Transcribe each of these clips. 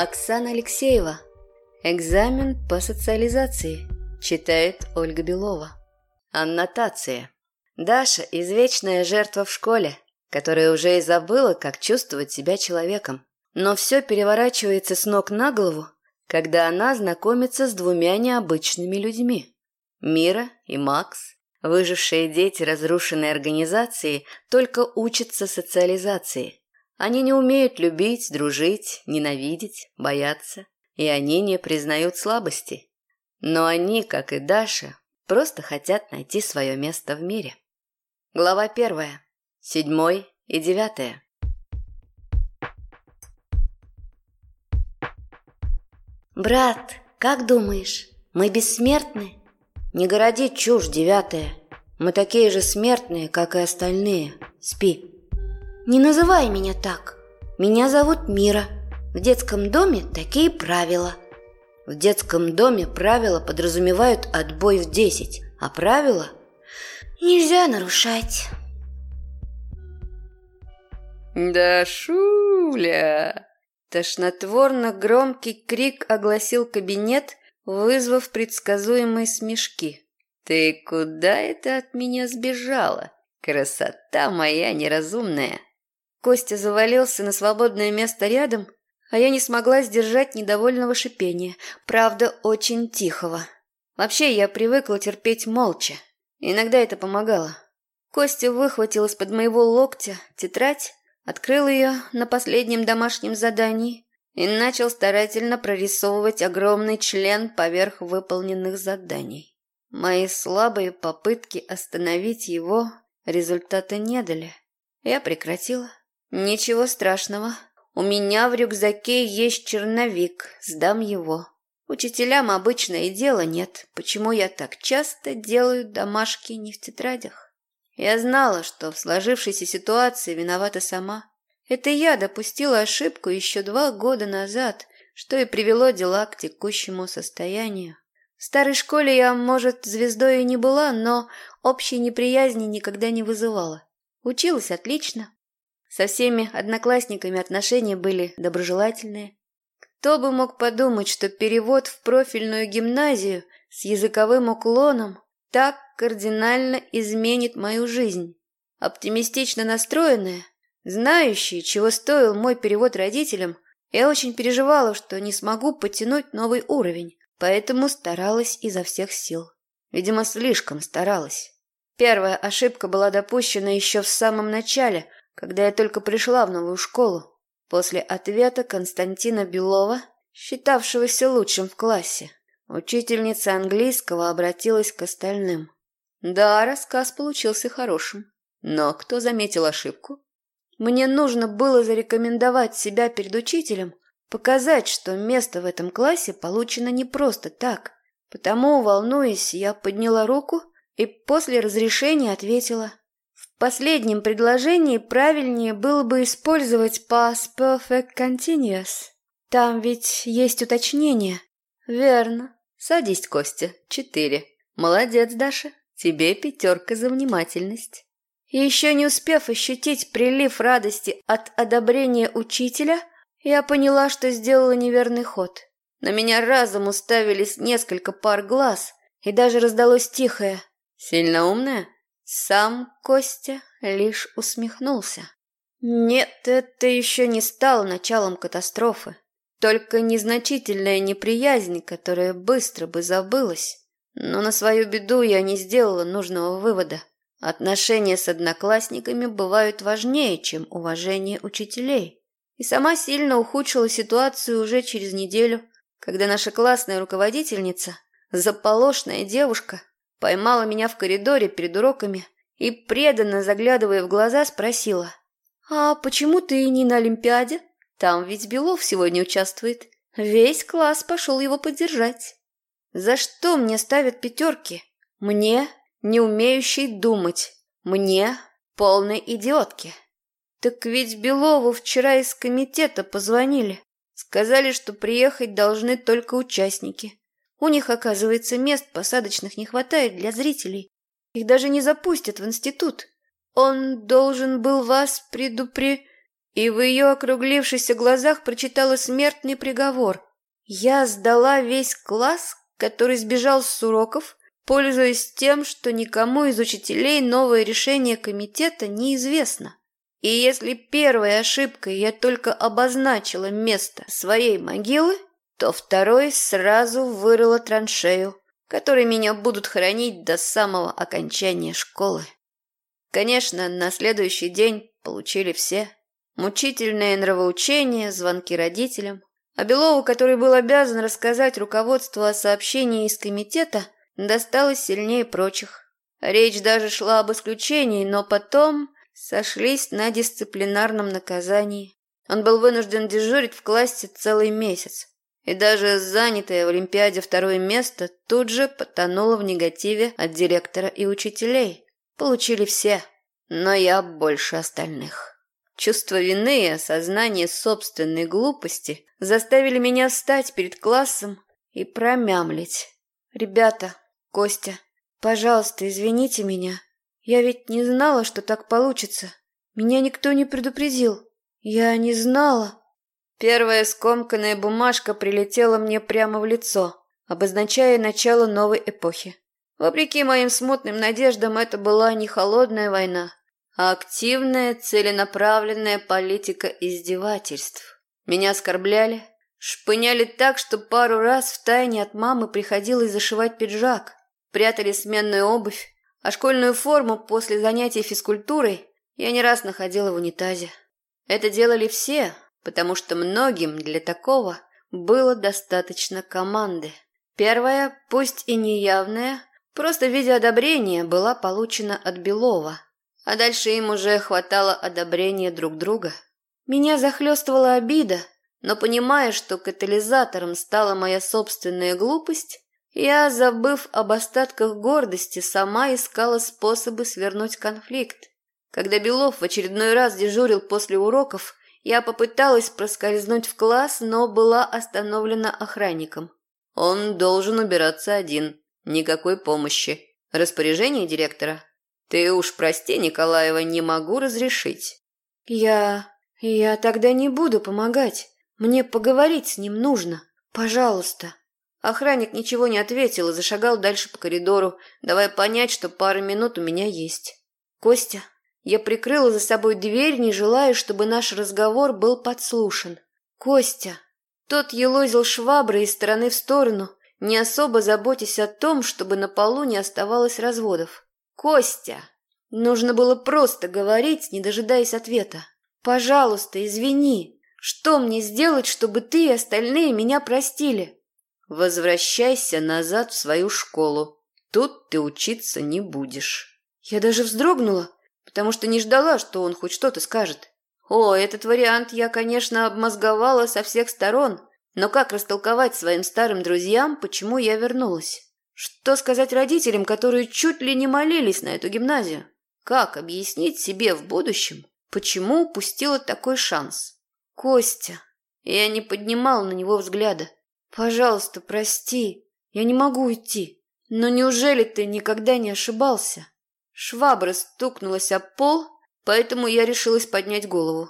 Оксана Алексеева. Экзамен по социализации. Читает Ольга Белова. Аннотация. Даша – извечная жертва в школе, которая уже и забыла, как чувствовать себя человеком. Но все переворачивается с ног на голову, когда она знакомится с двумя необычными людьми. Мира и Макс, выжившие дети разрушенной организации, только учатся социализации. Они не умеют любить, дружить, ненавидеть, бояться, и они не признают слабости. Но они, как и Даша, просто хотят найти свое место в мире. Глава первая. Седьмой и девятая. «Брат, как думаешь, мы бессмертны?» «Не городи чушь, девятая. Мы такие же смертные, как и остальные. Спи». «Не называй меня так. Меня зовут Мира. В детском доме такие правила». В детском доме правила подразумевают отбой в десять, а правила нельзя нарушать. «Да, Шуля!» Тошнотворно громкий крик огласил кабинет, вызвав предсказуемые смешки. «Ты куда это от меня сбежала? Красота моя неразумная!» Костя завалился на свободное место рядом, а я не смогла сдержать недовольного шипения, правда, очень тихого. Вообще, я привыкла терпеть молча. Иногда это помогало. Костя выхватил из-под моего локтя тетрадь, открыл ее на последнем домашнем задании и начал старательно прорисовывать огромный член поверх выполненных заданий. Мои слабые попытки остановить его результата не дали. Я прекратила. Ничего страшного. У меня в рюкзаке есть черновик, сдам его. Учителям обычно и дела нет, почему я так часто делаю домашки не в тетрадях. Я знала, что в сложившейся ситуации виновата сама. Это я допустила ошибку еще два года назад, что и привело дела к текущему состоянию. В старой школе я, может, звездой и не была, но общей неприязни никогда не вызывала. Училась отлично, со всеми одноклассниками отношения были доброжелательные. Кто бы мог подумать, что перевод в профильную гимназию с языковым уклоном так кардинально изменит мою жизнь. Оптимистично настроенная, знающая, чего стоил мой перевод родителям, я очень переживала, что не смогу потянуть новый уровень, поэтому старалась изо всех сил. Видимо, слишком старалась. Первая ошибка была допущена еще в самом начале – когда я только пришла в новую школу, после ответа Константина Белова, считавшегося лучшим в классе, учительница английского обратилась к остальным. Да, рассказ получился хорошим, но кто заметил ошибку? Мне нужно было зарекомендовать себя перед учителем, показать, что место в этом классе получено не просто так. Потому, волнуясь, я подняла руку и после разрешения ответила последнем предложении правильнее было бы использовать past perfect continuous. Там ведь есть уточнение. Верно. Садись, Костя. Четыре. Молодец, Даша. Тебе пятерка за внимательность. Еще не успев ощутить прилив радости от одобрения учителя, я поняла, что сделала неверный ход. На меня разом уставились несколько пар глаз, и даже раздалось тихое «Сильно умная?» Сам Костя лишь усмехнулся. Нет, это еще не стало началом катастрофы. Только незначительная неприязнь, которая быстро бы забылась. Но на свою беду я не сделала нужного вывода. Отношения с одноклассниками бывают важнее, чем уважение учителей. И сама сильно ухудшила ситуацию уже через неделю, когда наша классная руководительница, заполошная девушка, Поймала меня в коридоре перед уроками и, преданно заглядывая в глаза, спросила. «А почему ты не на Олимпиаде? Там ведь Белов сегодня участвует. Весь класс пошел его поддержать. За что мне ставят пятерки? Мне, не умеющей думать. Мне, полной идиотке. Так ведь Белову вчера из комитета позвонили. Сказали, что приехать должны только участники. У них, оказывается, мест посадочных не хватает для зрителей. Их даже не запустят в институт. Он должен был вас предупре... и в ее округлившихся глазах прочитала смертный приговор. Я сдала весь класс, который сбежал с уроков, пользуясь тем, что никому из учителей новое решение комитета неизвестно. И если первой ошибкой я только обозначила место своей могилы, то второй сразу вырыла траншею, которой меня будут хоронить до самого окончания школы. Конечно, на следующий день получили все. Мучительное нравоучение, звонки родителям. А Белову, который был обязан рассказать руководству о сообщении из комитета, досталось сильнее прочих. Речь даже шла об исключении, но потом сошлись на дисциплинарном наказании. Он был вынужден дежурить в классе целый месяц. И даже занятое в Олимпиаде второе место тут же потонуло в негативе от директора и учителей. Получили все, но я больше остальных. Чувство вины и осознание собственной глупости заставили меня встать перед классом и промямлить. «Ребята, Костя, пожалуйста, извините меня. Я ведь не знала, что так получится. Меня никто не предупредил. Я не знала». Первая скомканная бумажка прилетела мне прямо в лицо, обозначая начало новой эпохи. Вопреки моим смутным надеждам, это была не холодная война, а активная, целенаправленная политика издевательств. Меня оскорбляли, шпыняли так, что пару раз в тайне от мамы приходилось зашивать пиджак, прятали сменную обувь, а школьную форму после занятий физкультурой я не раз находила в унитазе. Это делали все, потому что многим для такого было достаточно команды. Первая, пусть и неявная, просто в виде одобрения была получена от Белова – а дальше им уже хватало одобрения друг друга. Меня захлестывала обида, но понимая, что катализатором стала моя собственная глупость, я, забыв об остатках гордости, сама искала способы свернуть конфликт. Когда Белов в очередной раз дежурил после уроков, я попыталась проскользнуть в класс, но была остановлена охранником. Он должен убираться один, никакой помощи. Распоряжение директора ты уж прости, Николаева, не могу разрешить. Я... я тогда не буду помогать. Мне поговорить с ним нужно. Пожалуйста. Охранник ничего не ответил и зашагал дальше по коридору, давая понять, что пара минут у меня есть. Костя, я прикрыла за собой дверь, не желая, чтобы наш разговор был подслушан. Костя. Тот елозил шваброй из стороны в сторону, не особо заботясь о том, чтобы на полу не оставалось разводов. «Костя!» Нужно было просто говорить, не дожидаясь ответа. «Пожалуйста, извини. Что мне сделать, чтобы ты и остальные меня простили?» «Возвращайся назад в свою школу. Тут ты учиться не будешь». Я даже вздрогнула, потому что не ждала, что он хоть что-то скажет. О, этот вариант я, конечно, обмозговала со всех сторон, но как растолковать своим старым друзьям, почему я вернулась? Что сказать родителям, которые чуть ли не молились на эту гимназию? Как объяснить себе в будущем, почему упустила такой шанс? Костя. Я не поднимал на него взгляда. Пожалуйста, прости. Я не могу уйти. Но неужели ты никогда не ошибался? Швабра стукнулась об пол, поэтому я решилась поднять голову.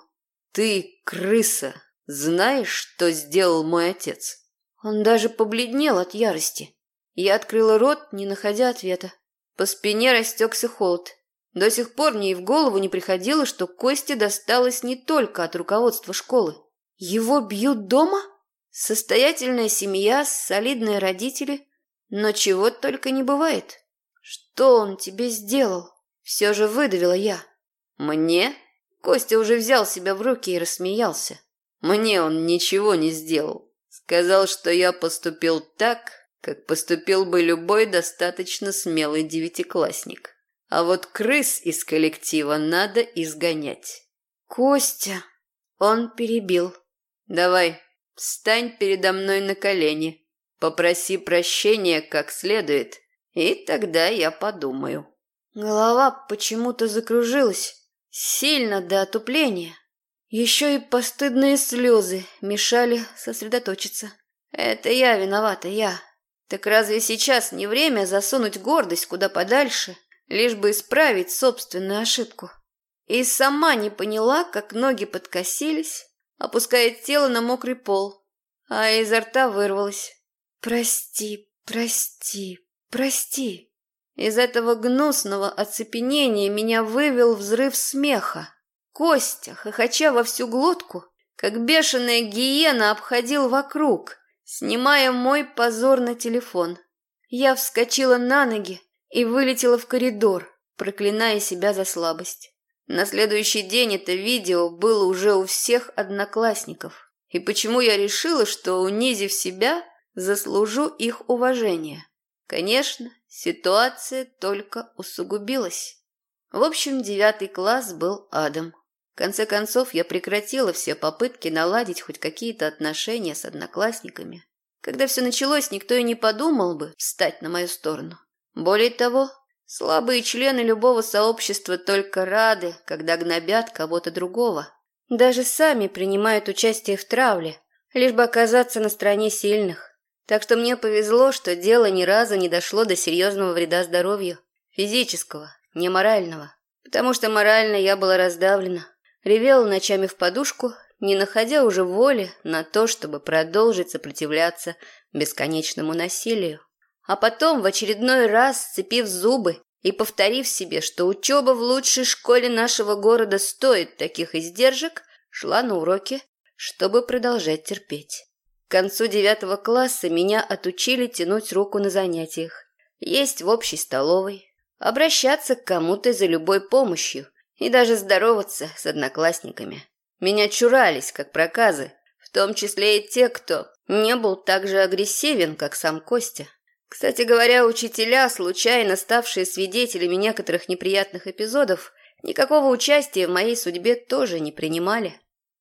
Ты, крыса, знаешь, что сделал мой отец? Он даже побледнел от ярости. Я открыла рот, не находя ответа. По спине растекся холод. До сих пор мне и в голову не приходило, что Косте досталось не только от руководства школы. Его бьют дома? Состоятельная семья, солидные родители. Но чего только не бывает. Что он тебе сделал? Все же выдавила я. Мне? Костя уже взял себя в руки и рассмеялся. Мне он ничего не сделал. Сказал, что я поступил так, как поступил бы любой достаточно смелый девятиклассник. А вот крыс из коллектива надо изгонять. Костя, он перебил. Давай, встань передо мной на колени, попроси прощения как следует, и тогда я подумаю. Голова почему-то закружилась, сильно до отупления. Еще и постыдные слезы мешали сосредоточиться. Это я виновата, я. Так разве сейчас не время засунуть гордость куда подальше, лишь бы исправить собственную ошибку? и сама не поняла, как ноги подкосились, опуская тело на мокрый пол, а изо рта вырвалось. «Прости, прости, прости». Из этого гнусного оцепенения меня вывел взрыв смеха. Костя, хохоча во всю глотку, как бешеная гиена обходил вокруг, снимая мой позор на телефон. Я вскочила на ноги и вылетела в коридор, проклиная себя за слабость. На следующий день это видео было уже у всех одноклассников. И почему я решила, что, унизив себя, заслужу их уважение? Конечно, ситуация только усугубилась. В общем, девятый класс был адом. В конце концов, я прекратила все попытки наладить хоть какие-то отношения с одноклассниками. Когда все началось, никто и не подумал бы встать на мою сторону. Более того, слабые члены любого сообщества только рады, когда гнобят кого-то другого. Даже сами принимают участие в травле, лишь бы оказаться на стороне сильных. Так что мне повезло, что дело ни разу не дошло до серьезного вреда здоровью. Физического, не морального. Потому что морально я была раздавлена. Ревела ночами в подушку, не находя уже воли на то, чтобы продолжить сопротивляться бесконечному насилию. А потом, в очередной раз, сцепив зубы и повторив себе, что учеба в лучшей школе нашего города стоит таких издержек, шла на уроки, чтобы продолжать терпеть. К концу девятого класса меня отучили тянуть руку на занятиях, есть в общей столовой, обращаться к кому-то за любой помощью – и даже здороваться с одноклассниками. Меня чурались, как проказы, в том числе и те, кто не был так же агрессивен, как сам Костя. Кстати говоря, учителя, случайно ставшие свидетелями некоторых неприятных эпизодов, никакого участия в моей судьбе тоже не принимали.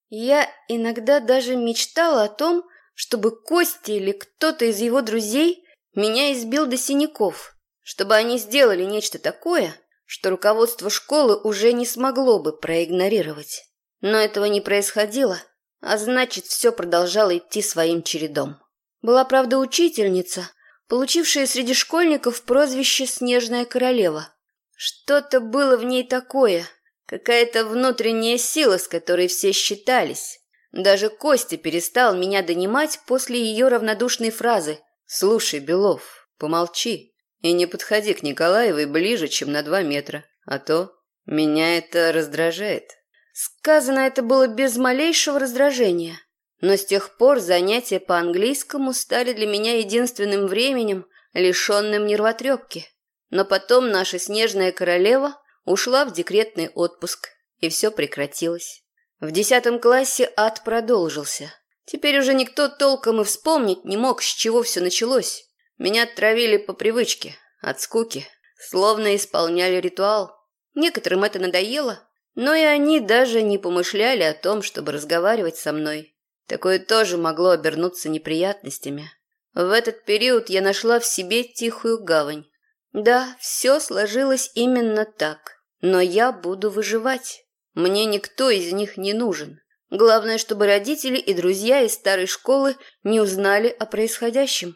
Я иногда даже мечтала о том, чтобы Костя или кто-то из его друзей меня избил до синяков, чтобы они сделали нечто такое – что руководство школы уже не смогло бы проигнорировать. Но этого не происходило, а значит, все продолжало идти своим чередом. Была, правда, учительница, получившая среди школьников прозвище «Снежная королева». Что-то было в ней такое, какая-то внутренняя сила, с которой все считались. Даже Костя перестал меня донимать после ее равнодушной фразы «Слушай, Белов, помолчи». И не подходи к Николаевой ближе, чем на два метра, а то меня это раздражает. Сказано это было без малейшего раздражения. Но с тех пор занятия по английскому стали для меня единственным временем, лишенным нервотрепки. Но потом наша снежная королева ушла в декретный отпуск, и все прекратилось. В десятом классе ад продолжился. Теперь уже никто толком и вспомнить не мог, с чего все началось. Меня травили по привычке, от скуки, словно исполняли ритуал. Некоторым это надоело, но и они даже не помышляли о том, чтобы разговаривать со мной. Такое тоже могло обернуться неприятностями. В этот период я нашла в себе тихую гавань. Да, все сложилось именно так, но я буду выживать. Мне никто из них не нужен. Главное, чтобы родители и друзья из старой школы не узнали о происходящем.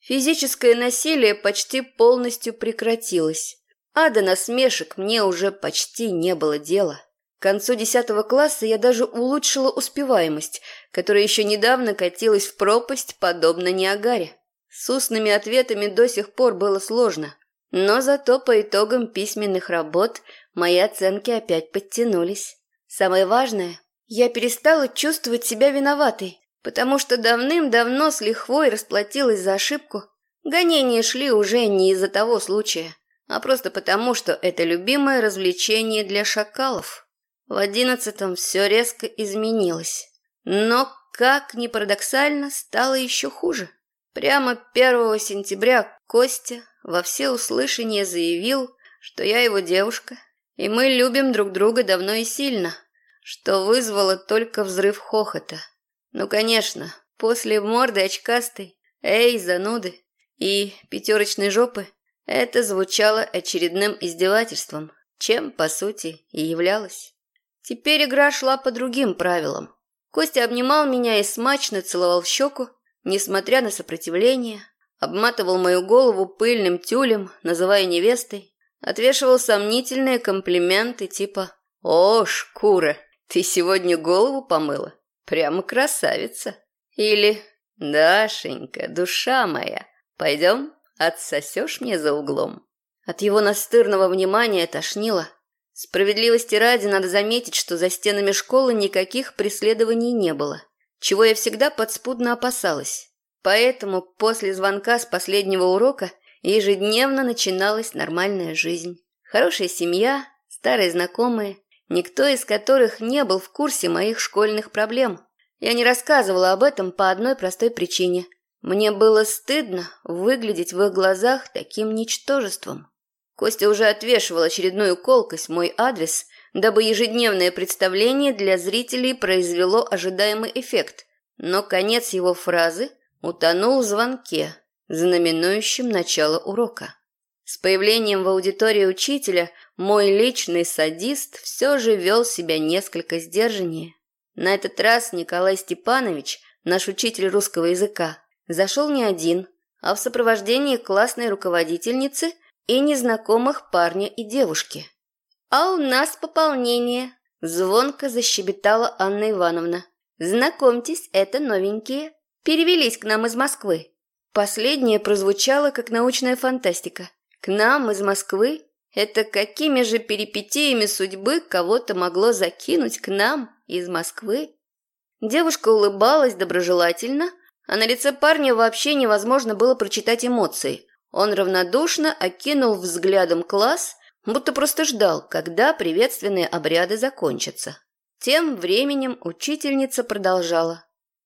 Физическое насилие почти полностью прекратилось, а до насмешек мне уже почти не было дела. К концу десятого класса я даже улучшила успеваемость, которая еще недавно катилась в пропасть, подобно Ниагаре. С устными ответами до сих пор было сложно, но зато по итогам письменных работ мои оценки опять подтянулись. Самое важное, я перестала чувствовать себя виноватой потому что давным-давно с лихвой расплатилась за ошибку. Гонения шли уже не из-за того случая, а просто потому, что это любимое развлечение для шакалов. В одиннадцатом все резко изменилось. Но, как ни парадоксально, стало еще хуже. Прямо 1 сентября Костя во всеуслышание заявил, что я его девушка, и мы любим друг друга давно и сильно, что вызвало только взрыв хохота. Ну, конечно, после морды очкастой, эй, зануды и пятерочной жопы это звучало очередным издевательством, чем, по сути, и являлось. Теперь игра шла по другим правилам. Костя обнимал меня и смачно целовал в щеку, несмотря на сопротивление, обматывал мою голову пыльным тюлем, называя невестой, отвешивал сомнительные комплименты типа «О, шкура, ты сегодня голову помыла? Прямо красавица!» Или «Дашенька, душа моя, пойдем, отсосешь мне за углом?» От его настырного внимания тошнило. Справедливости ради надо заметить, что за стенами школы никаких преследований не было, чего я всегда подспудно опасалась. Поэтому после звонка с последнего урока ежедневно начиналась нормальная жизнь. Хорошая семья, старые знакомые, никто из которых не был в курсе моих школьных проблем. Я не рассказывала об этом по одной простой причине. Мне было стыдно выглядеть в их глазах таким ничтожеством. Костя уже отвешивал очередную колкость мой адрес, дабы ежедневное представление для зрителей произвело ожидаемый эффект. Но конец его фразы утонул в звонке, знаменующем начало урока. С появлением в аудитории учителя мой личный садист все же вел себя несколько сдержаннее. На этот раз Николай Степанович, наш учитель русского языка, зашел не один, а в сопровождении классной руководительницы и незнакомых парня и девушки. «А у нас пополнение!» – звонко защебетала Анна Ивановна. «Знакомьтесь, это новенькие. Перевелись к нам из Москвы». Последнее прозвучало как научная фантастика. «К нам из Москвы? Это какими же перипетиями судьбы кого-то могло закинуть к нам из Москвы?» Девушка улыбалась доброжелательно, а на лице парня вообще невозможно было прочитать эмоции. Он равнодушно окинул взглядом класс, будто просто ждал, когда приветственные обряды закончатся. Тем временем учительница продолжала.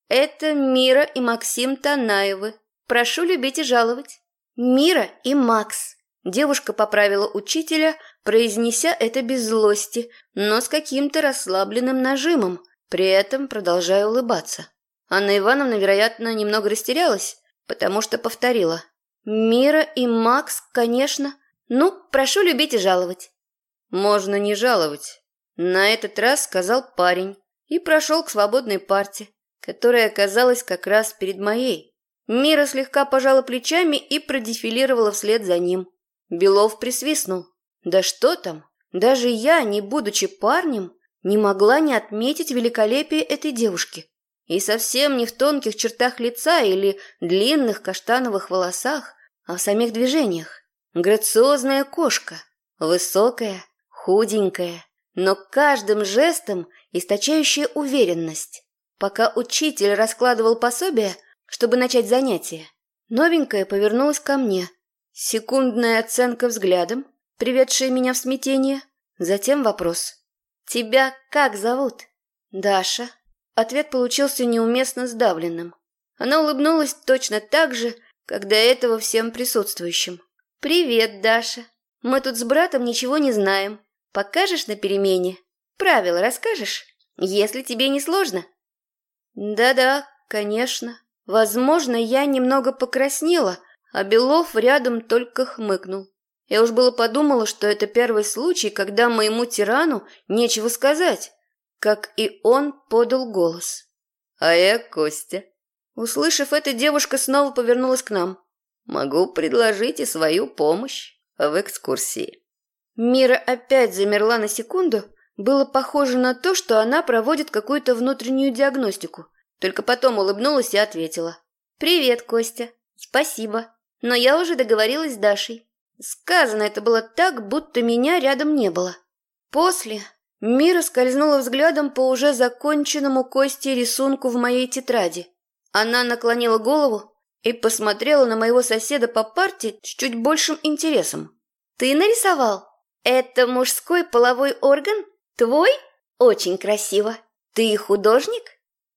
«Это Мира и Максим Танаевы. Прошу любить и жаловать». «Мира и Макс». Девушка поправила учителя, произнеся это без злости, но с каким-то расслабленным нажимом, при этом продолжая улыбаться. Анна Ивановна, вероятно, немного растерялась, потому что повторила – Мира и Макс, конечно. Ну, прошу любить и жаловать. Можно не жаловать. На этот раз сказал парень и прошел к свободной парте, которая оказалась как раз перед моей. Мира слегка пожала плечами и продефилировала вслед за ним. Белов присвистнул. Да что там, даже я, не будучи парнем, не могла не отметить великолепие этой девушки. И совсем не в тонких чертах лица или длинных каштановых волосах, а в самих движениях. Грациозная кошка, высокая, худенькая, но каждым жестом источающая уверенность. Пока учитель раскладывал пособие, чтобы начать занятие, новенькая повернулась ко мне. Секундная оценка взглядом, приведшая меня в смятение, затем вопрос. «Тебя как зовут?» «Даша». Ответ получился неуместно сдавленным. Она улыбнулась точно так же, как до этого всем присутствующим. «Привет, Даша. Мы тут с братом ничего не знаем. Покажешь на перемене? Правила расскажешь, если тебе не сложно?» «Да-да, конечно. Возможно, я немного покраснела, а Белов рядом только хмыкнул. Я уж было подумала, что это первый случай, когда моему тирану нечего сказать, как и он подал голос. «А я Костя». Услышав это, девушка снова повернулась к нам. «Могу предложить и свою помощь в экскурсии». Мира опять замерла на секунду. Было похоже на то, что она проводит какую-то внутреннюю диагностику. Только потом улыбнулась и ответила. «Привет, Костя. Спасибо. Но я уже договорилась с Дашей. Сказано это было так, будто меня рядом не было. После Мира скользнула взглядом по уже законченному Косте рисунку в моей тетради. Она наклонила голову и посмотрела на моего соседа по парте с чуть большим интересом. «Ты нарисовал? Это мужской половой орган? Твой? Очень красиво. Ты художник?»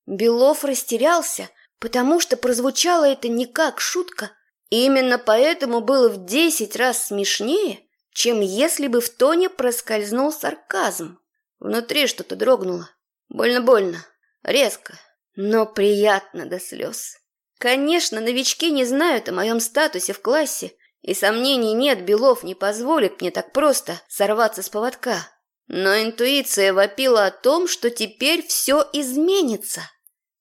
Белов растерялся, потому что прозвучало это не как шутка. Именно поэтому было в десять раз смешнее, чем если бы в тоне проскользнул сарказм. Внутри что-то дрогнуло. Больно-больно. Резко. Но приятно до слез. Конечно, новички не знают о моем статусе в классе, и сомнений нет, Белов не позволит мне так просто сорваться с поводка. Но интуиция вопила о том, что теперь все изменится.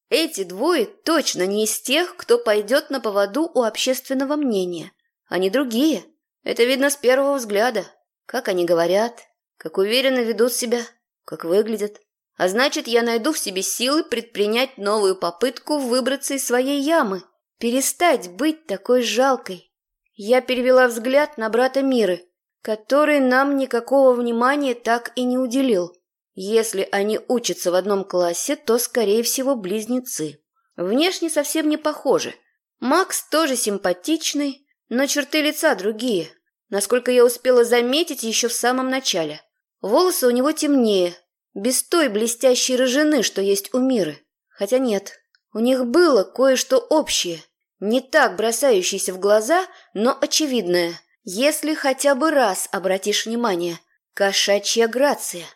Эти двое точно не из тех, кто пойдет на поводу у общественного мнения. Они другие. Это видно с первого взгляда. Как они говорят, как уверенно ведут себя. как выглядят. А значит, я найду в себе силы предпринять новую попытку выбраться из своей ямы, перестать быть такой жалкой. Я перевела взгляд на брата Миры, который нам никакого внимания так и не уделил. Если они учатся в одном классе, то, скорее всего, близнецы. Внешне совсем не похожи. Макс тоже симпатичный, но черты лица другие, насколько я успела заметить еще в самом начале. Волосы у него темнее, без той блестящей рыжины, что есть у Миры. Хотя нет, у них было кое-что общее, не так бросающееся в глаза, но очевидное, если хотя бы раз обратишь внимание. Кошачья грация.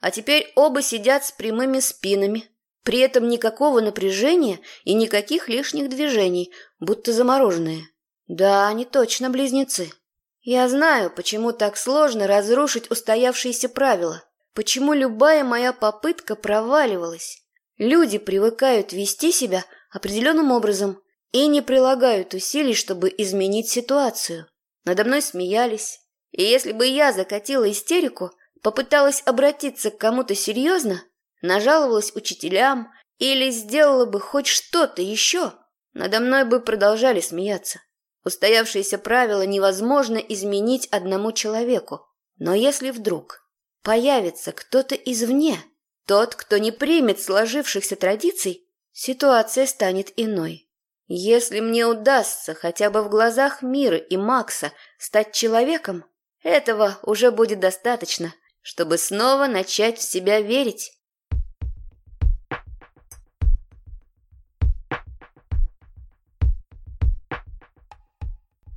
А теперь оба сидят с прямыми спинами, при этом никакого напряжения и никаких лишних движений, будто замороженные. Да, они точно близнецы. Я знаю, почему так сложно разрушить устоявшиеся правила, почему любая моя попытка проваливалась. Люди привыкают вести себя определенным образом и не прилагают усилий, чтобы изменить ситуацию. Надо мной смеялись, и если бы я закатила истерику, попыталась обратиться к кому-то серьезно, нажаловалась учителям или сделала бы хоть что-то еще, надо мной бы продолжали смеяться. Устоявшиеся правила невозможно изменить одному человеку. Но если вдруг появится кто-то извне, тот, кто не примет сложившихся традиций, ситуация станет иной. Если мне удастся хотя бы в глазах мира и Макса стать человеком, этого уже будет достаточно, чтобы снова начать в себя верить.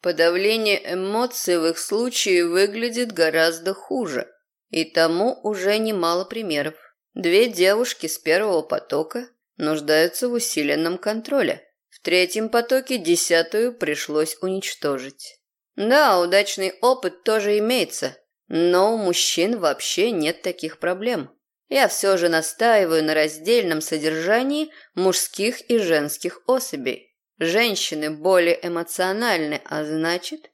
Подавление эмоций в их случае выглядит гораздо хуже. И тому уже немало примеров. Две девушки с первого потока нуждаются в усиленном контроле. В третьем потоке десятую пришлось уничтожить. Да, удачный опыт тоже имеется, но у мужчин вообще нет таких проблем. Я все же настаиваю на раздельном содержании мужских и женских особей. Женщины более эмоциональны, а значит...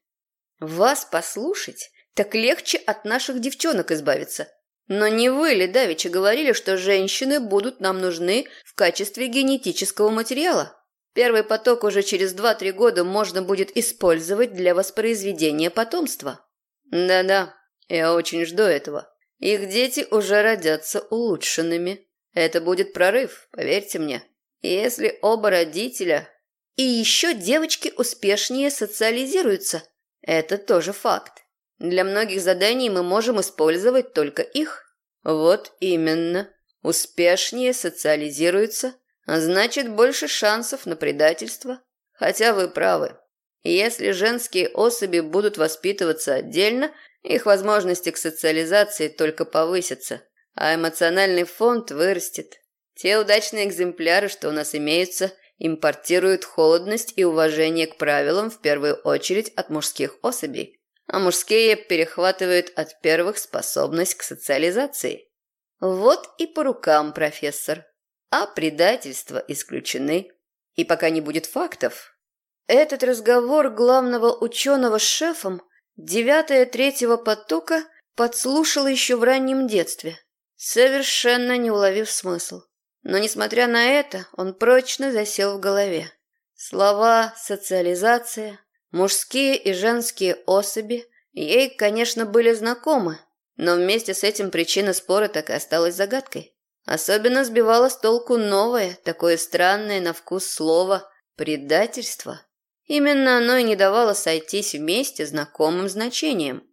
Вас послушать, так легче от наших девчонок избавиться. Но не вы ли, Давича, говорили, что женщины будут нам нужны в качестве генетического материала? Первый поток уже через 2-3 года можно будет использовать для воспроизведения потомства. Да-да, я очень жду этого. Их дети уже родятся улучшенными. Это будет прорыв, поверьте мне. Если оба родителя и еще девочки успешнее социализируются. Это тоже факт. Для многих заданий мы можем использовать только их. Вот именно. Успешнее социализируются, а значит больше шансов на предательство. Хотя вы правы. Если женские особи будут воспитываться отдельно, их возможности к социализации только повысятся, а эмоциональный фонд вырастет. Те удачные экземпляры, что у нас имеются, импортируют холодность и уважение к правилам в первую очередь от мужских особей, а мужские перехватывают от первых способность к социализации. Вот и по рукам, профессор. А предательства исключены. И пока не будет фактов. Этот разговор главного ученого с шефом девятое третьего потока подслушал еще в раннем детстве, совершенно не уловив смысл. Но, несмотря на это, он прочно засел в голове. Слова «социализация», «мужские и женские особи» ей, конечно, были знакомы, но вместе с этим причина спора так и осталась загадкой. Особенно сбивало с толку новое, такое странное на вкус слово «предательство». Именно оно и не давало сойтись вместе знакомым значением.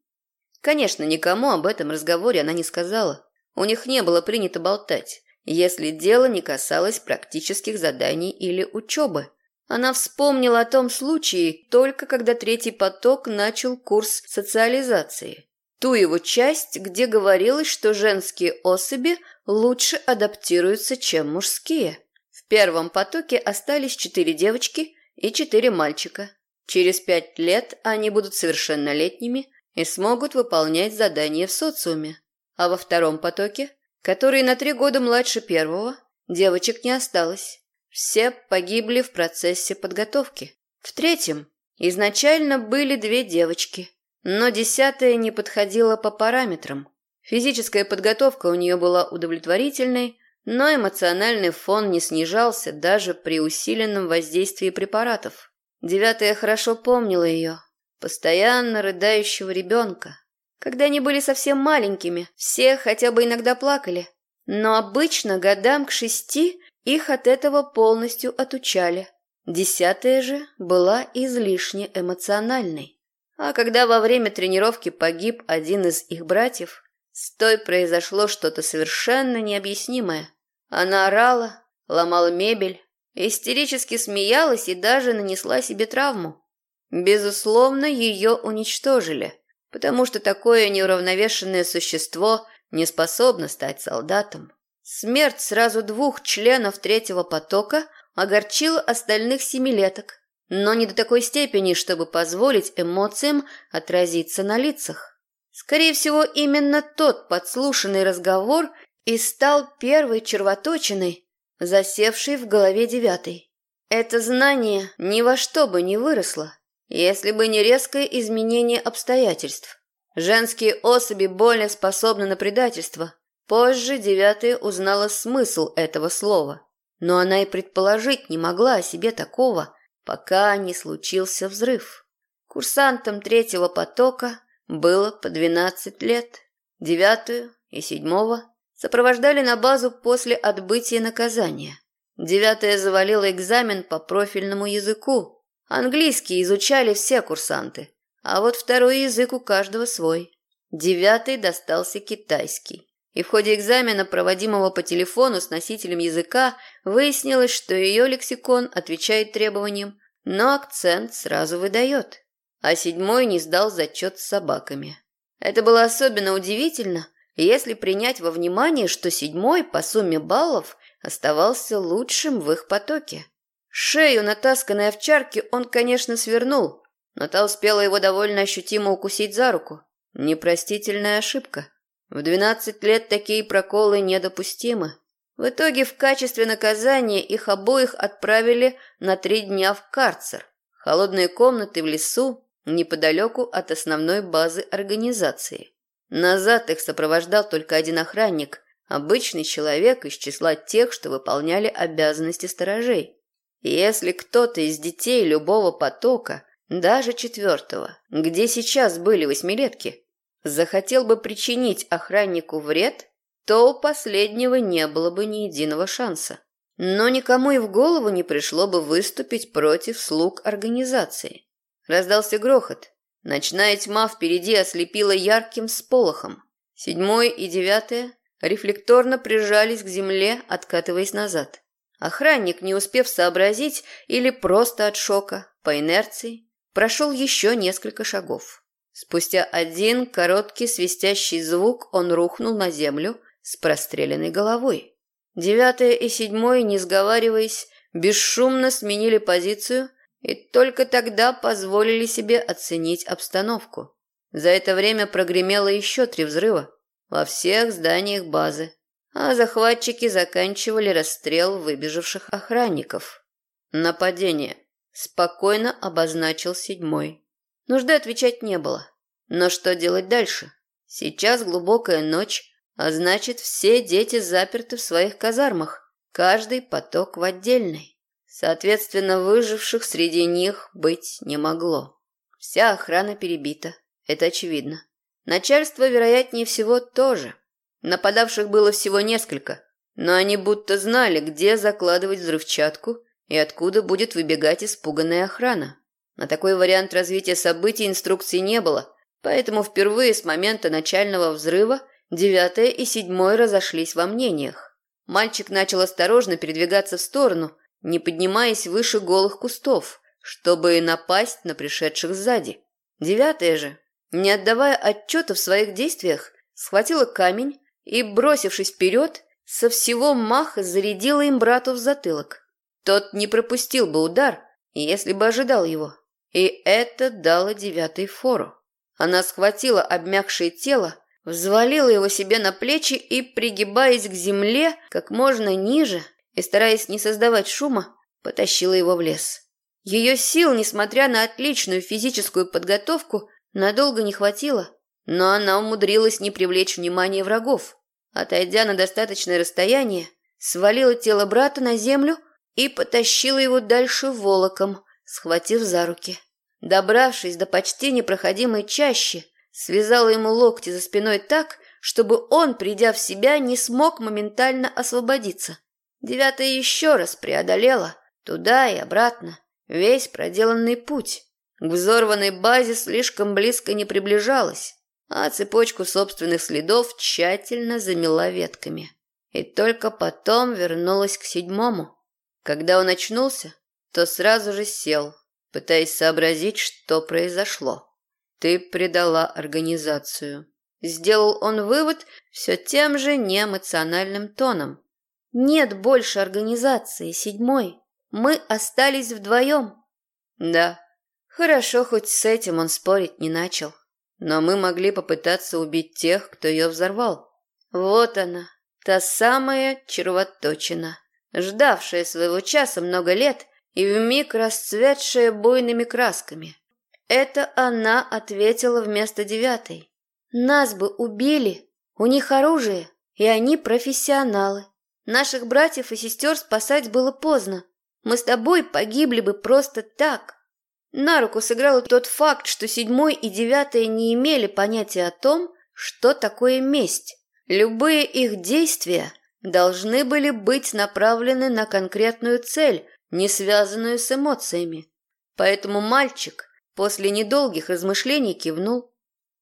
Конечно, никому об этом разговоре она не сказала. У них не было принято болтать если дело не касалось практических заданий или учебы. Она вспомнила о том случае только когда третий поток начал курс социализации. Ту его часть, где говорилось, что женские особи лучше адаптируются, чем мужские. В первом потоке остались четыре девочки и четыре мальчика. Через пять лет они будут совершеннолетними и смогут выполнять задания в социуме. А во втором потоке который на три года младше первого, девочек не осталось. Все погибли в процессе подготовки. В третьем изначально были две девочки, но десятая не подходила по параметрам. Физическая подготовка у нее была удовлетворительной, но эмоциональный фон не снижался даже при усиленном воздействии препаратов. Девятая хорошо помнила ее, постоянно рыдающего ребенка. Когда они были совсем маленькими, все хотя бы иногда плакали, но обычно годам к шести их от этого полностью отучали. Десятая же была излишне эмоциональной. А когда во время тренировки погиб один из их братьев, с той произошло что-то совершенно необъяснимое. Она орала, ломала мебель, истерически смеялась и даже нанесла себе травму. Безусловно, ее уничтожили, потому что такое неуравновешенное существо не способно стать солдатом. Смерть сразу двух членов третьего потока огорчила остальных семилеток, но не до такой степени, чтобы позволить эмоциям отразиться на лицах. Скорее всего, именно тот подслушанный разговор и стал первой червоточиной, засевшей в голове девятой. Это знание ни во что бы не выросло, если бы не резкое изменение обстоятельств. Женские особи более способны на предательство. Позже девятая узнала смысл этого слова. Но она и предположить не могла о себе такого, пока не случился взрыв. Курсантам третьего потока было по 12 лет. Девятую и седьмого сопровождали на базу после отбытия наказания. Девятая завалила экзамен по профильному языку. Английский изучали все курсанты, а вот второй язык у каждого свой. Девятый достался китайский. И в ходе экзамена, проводимого по телефону с носителем языка, выяснилось, что ее лексикон отвечает требованиям, но акцент сразу выдает. А седьмой не сдал зачет с собаками. Это было особенно удивительно, если принять во внимание, что седьмой по сумме баллов оставался лучшим в их потоке. Шею натасканной овчарки он, конечно, свернул, но та успела его довольно ощутимо укусить за руку. Непростительная ошибка. В 12 лет такие проколы недопустимы. В итоге в качестве наказания их обоих отправили на три дня в карцер. Холодные комнаты в лесу, неподалеку от основной базы организации. Назад их сопровождал только один охранник, обычный человек из числа тех, что выполняли обязанности сторожей. Если кто-то из детей любого потока, даже четвертого, где сейчас были восьмилетки, захотел бы причинить охраннику вред, то у последнего не было бы ни единого шанса. Но никому и в голову не пришло бы выступить против слуг организации. Раздался грохот. Ночная тьма впереди ослепила ярким сполохом. Седьмой и девятое рефлекторно прижались к земле, откатываясь назад. Охранник, не успев сообразить или просто от шока, по инерции, прошел еще несколько шагов. Спустя один короткий свистящий звук он рухнул на землю с простреленной головой. Девятое и седьмое, не сговариваясь, бесшумно сменили позицию и только тогда позволили себе оценить обстановку. За это время прогремело еще три взрыва во всех зданиях базы, а захватчики заканчивали расстрел выбежавших охранников. Нападение. Спокойно обозначил седьмой. Нужды отвечать не было. Но что делать дальше? Сейчас глубокая ночь, а значит, все дети заперты в своих казармах, каждый поток в отдельной. Соответственно, выживших среди них быть не могло. Вся охрана перебита, это очевидно. Начальство, вероятнее всего, тоже. Нападавших было всего несколько, но они будто знали, где закладывать взрывчатку и откуда будет выбегать испуганная охрана. На такой вариант развития событий инструкции не было, поэтому впервые с момента начального взрыва девятое и седьмое разошлись во мнениях. Мальчик начал осторожно передвигаться в сторону, не поднимаясь выше голых кустов, чтобы напасть на пришедших сзади. Девятое же, не отдавая отчета в своих действиях, схватила камень и, бросившись вперед, со всего маха зарядила им брату в затылок. Тот не пропустил бы удар, если бы ожидал его. И это дало девятой фору. Она схватила обмякшее тело, взвалила его себе на плечи и, пригибаясь к земле как можно ниже и стараясь не создавать шума, потащила его в лес. Ее сил, несмотря на отличную физическую подготовку, надолго не хватило. но она умудрилась не привлечь внимания врагов. Отойдя на достаточное расстояние, свалила тело брата на землю и потащила его дальше волоком, схватив за руки. Добравшись до почти непроходимой чащи, связала ему локти за спиной так, чтобы он, придя в себя, не смог моментально освободиться. Девятая еще раз преодолела, туда и обратно, весь проделанный путь. К взорванной базе слишком близко не приближалась, а цепочку собственных следов тщательно замела ветками. И только потом вернулась к седьмому. Когда он очнулся, то сразу же сел, пытаясь сообразить, что произошло. Ты предала организацию. Сделал он вывод все тем же неэмоциональным тоном. Нет больше организации, седьмой. Мы остались вдвоем. Да, хорошо, хоть с этим он спорить не начал. Но мы могли попытаться убить тех, кто ее взорвал. Вот она, та самая червоточина, ждавшая своего часа много лет и вмиг расцветшая буйными красками. Это она ответила вместо девятой. Нас бы убили, у них оружие, и они профессионалы. Наших братьев и сестер спасать было поздно. Мы с тобой погибли бы просто так. На руку сыграл тот факт, что седьмой и девятый не имели понятия о том, что такое месть. Любые их действия должны были быть направлены на конкретную цель, не связанную с эмоциями. Поэтому мальчик после недолгих размышлений кивнул.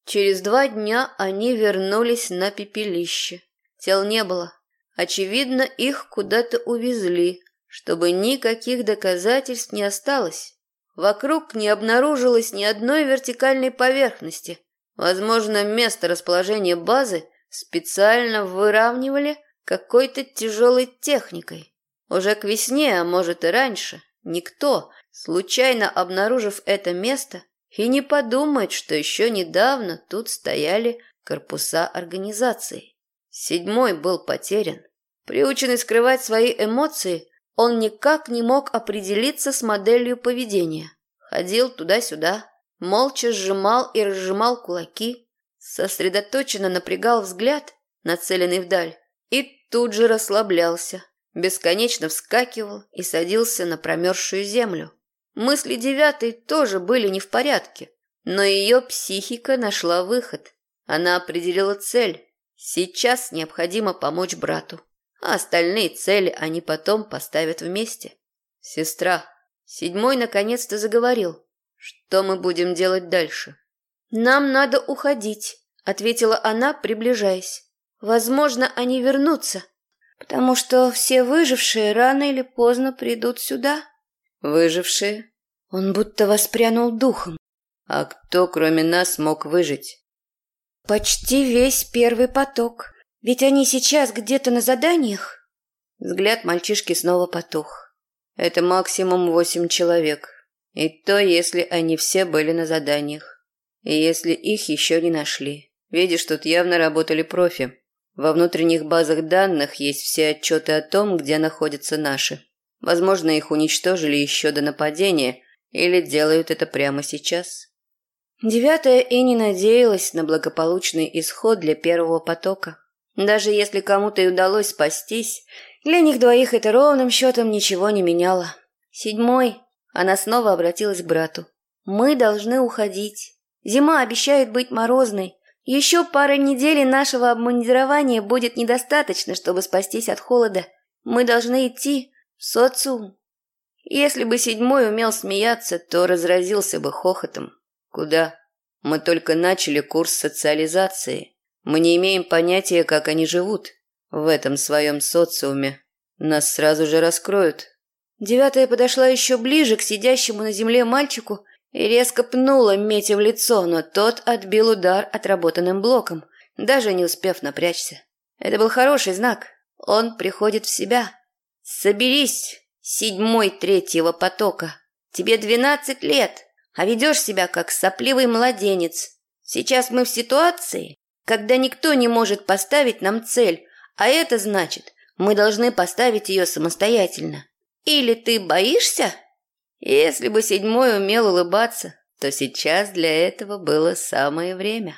Через два дня они вернулись на пепелище. Тел не было. Очевидно, их куда-то увезли, чтобы никаких доказательств не осталось. Вокруг не обнаружилось ни одной вертикальной поверхности. Возможно, место расположения базы специально выравнивали какой-то тяжелой техникой. Уже к весне, а может и раньше, никто, случайно обнаружив это место, и не подумает, что еще недавно тут стояли корпуса организации. Седьмой был потерян. Приученный скрывать свои эмоции, он никак не мог определиться с моделью поведения. Ходил туда-сюда, молча сжимал и разжимал кулаки, сосредоточенно напрягал взгляд, нацеленный вдаль, и тут же расслаблялся, бесконечно вскакивал и садился на промерзшую землю. Мысли девятой тоже были не в порядке, но ее психика нашла выход. Она определила цель. Сейчас необходимо помочь брату, а остальные цели они потом поставят вместе. Сестра, седьмой наконец-то заговорил. Что мы будем делать дальше? Нам надо уходить, ответила она, приближаясь. Возможно, они вернутся, потому что все выжившие рано или поздно придут сюда. Выжившие? Он будто воспрянул духом. А кто, кроме нас, мог выжить? Почти весь первый поток. Ведь они сейчас где-то на заданиях. Взгляд мальчишки снова потух. Это максимум восемь человек. И то, если они все были на заданиях. И если их еще не нашли. Видишь, тут явно работали профи. Во внутренних базах данных есть все отчеты о том, где находятся наши. Возможно, их уничтожили еще до нападения или делают это прямо сейчас. Девятая и не надеялась на благополучный исход для первого потока. Даже если кому-то и удалось спастись, для них двоих это ровным счетом ничего не меняло. Седьмой. Она снова обратилась к брату. «Мы должны уходить. Зима обещает быть морозной. Еще пара недель нашего обмундирования будет недостаточно, чтобы спастись от холода. Мы должны идти в социум». Если бы седьмой умел смеяться, то разразился бы хохотом. Куда? Мы только начали курс социализации. Мы не имеем понятия, как они живут в этом своем социуме. Нас сразу же раскроют. Девятая подошла еще ближе к сидящему на земле мальчику и резко пнула Метя в лицо, но тот отбил удар отработанным блоком, даже не успев напрячься. Это был хороший знак. Он приходит в себя. «Соберись, седьмой третьего потока. Тебе двенадцать лет, а ведешь себя как сопливый младенец. Сейчас мы в ситуации, когда никто не может поставить нам цель, а это значит, мы должны поставить ее самостоятельно. Или ты боишься? Если бы седьмой умел улыбаться, то сейчас для этого было самое время.